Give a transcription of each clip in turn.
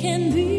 Can be.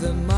the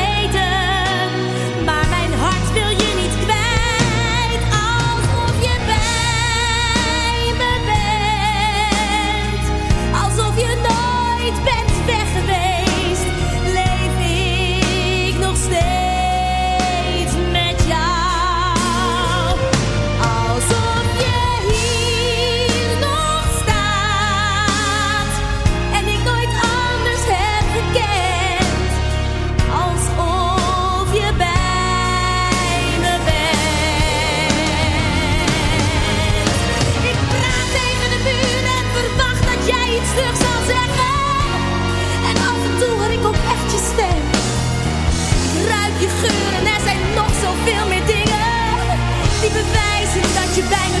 veel meer dingen die bewijzen dat je bij me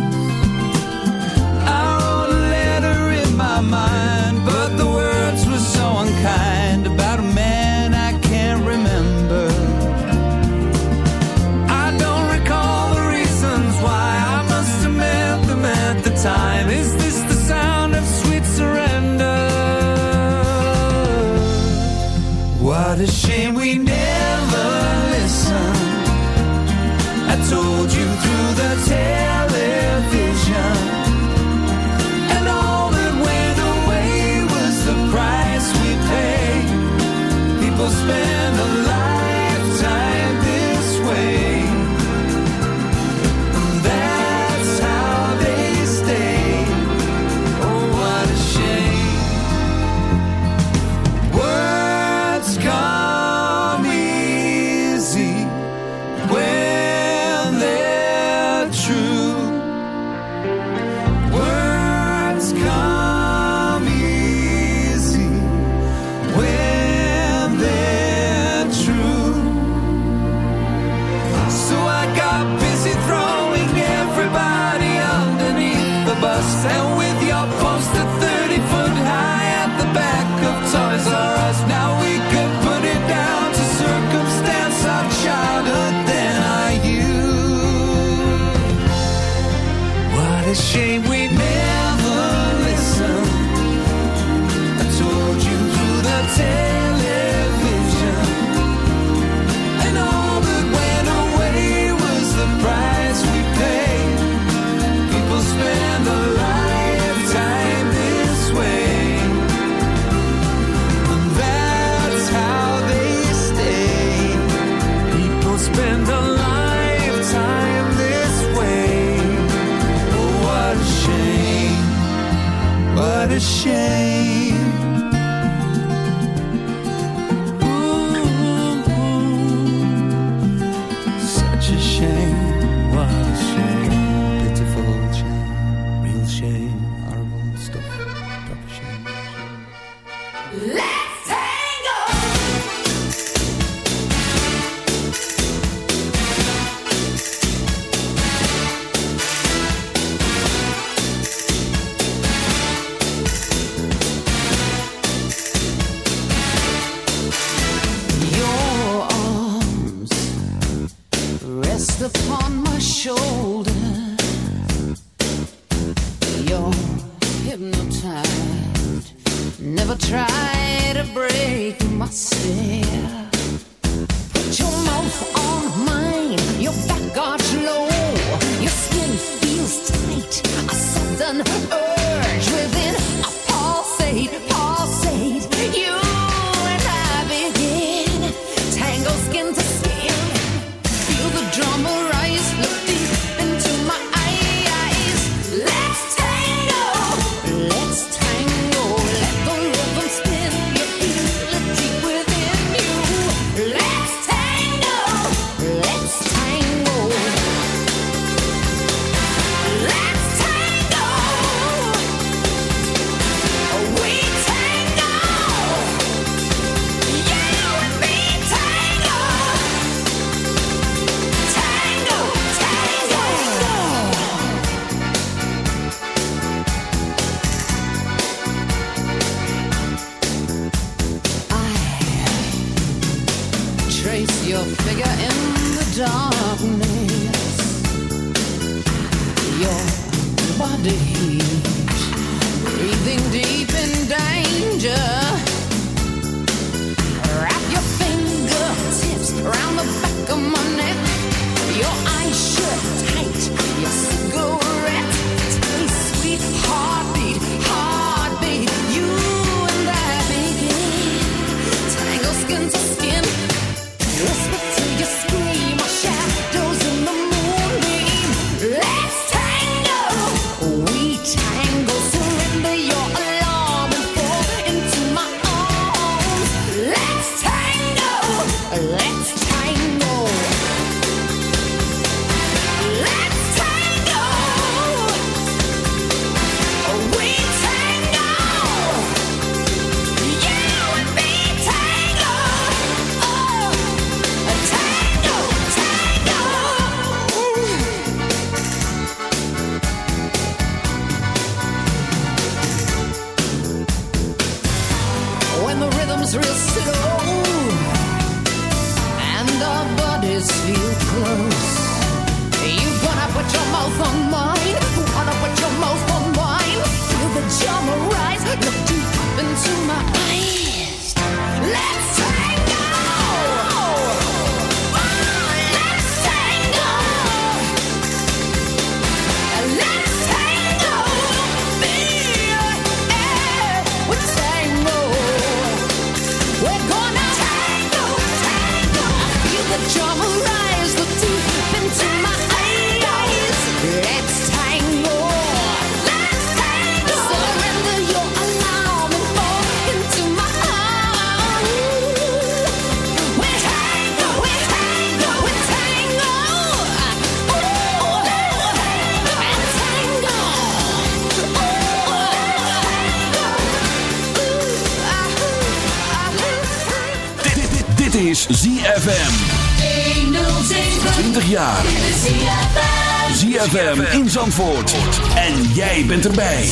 En jij bent erbij.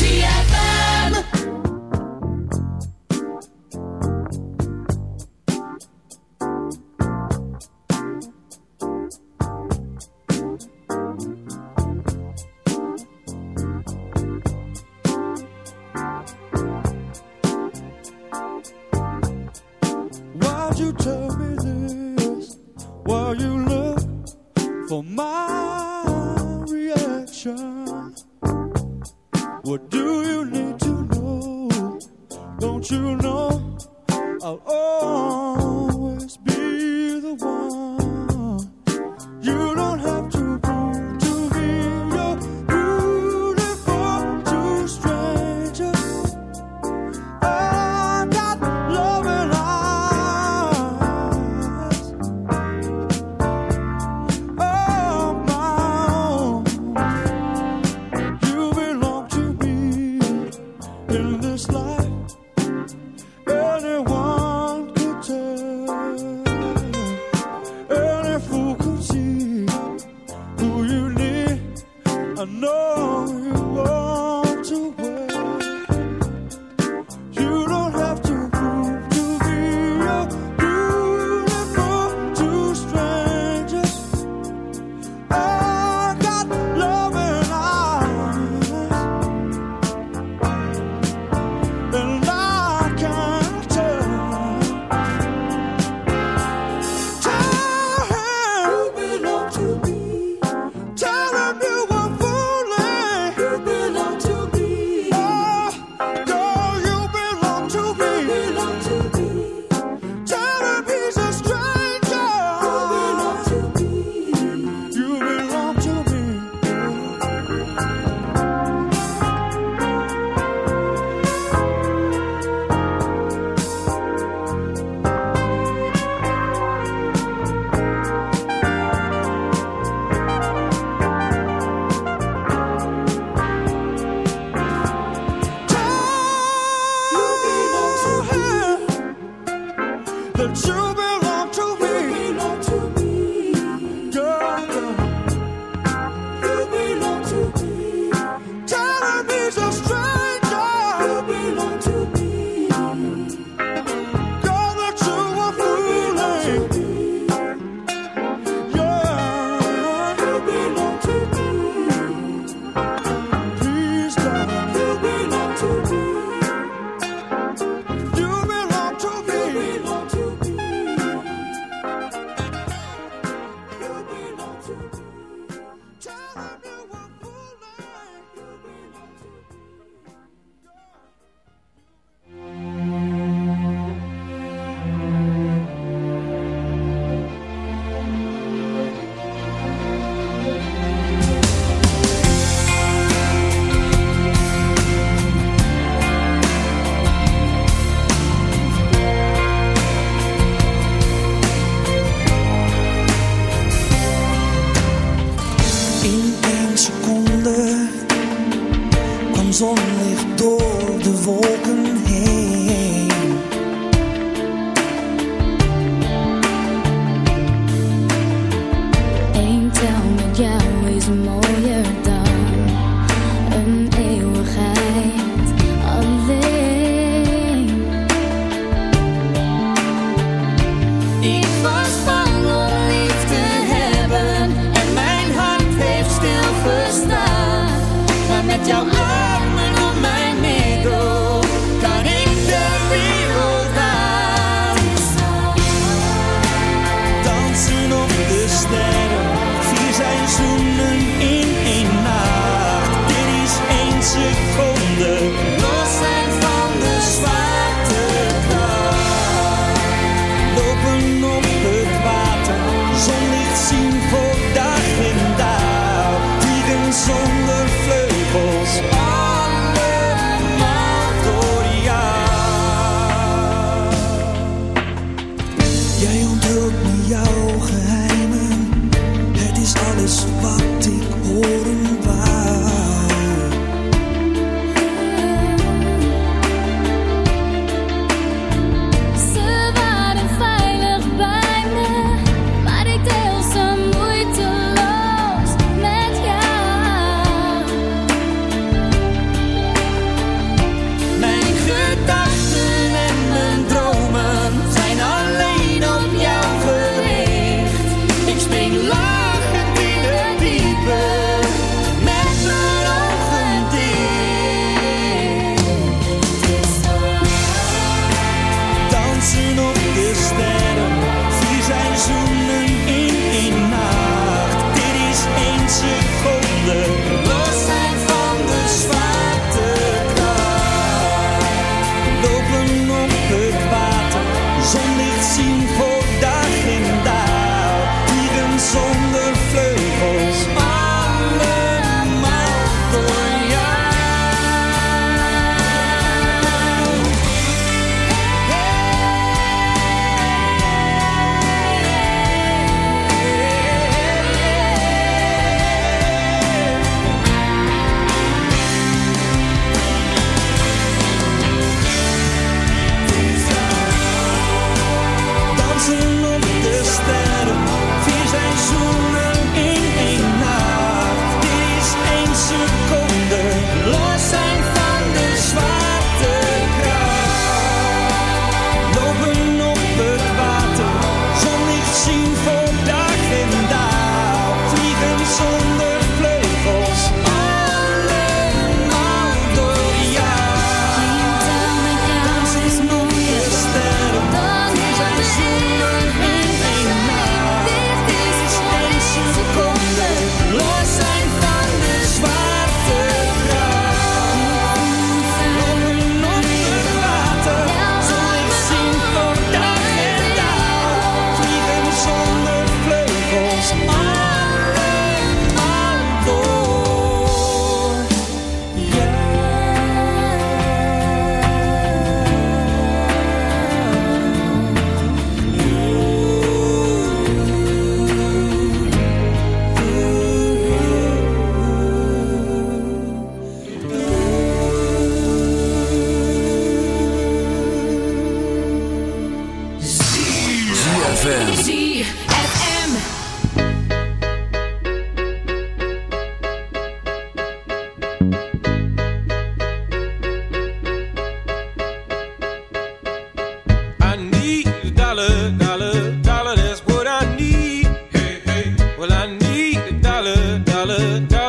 dollar, dollar.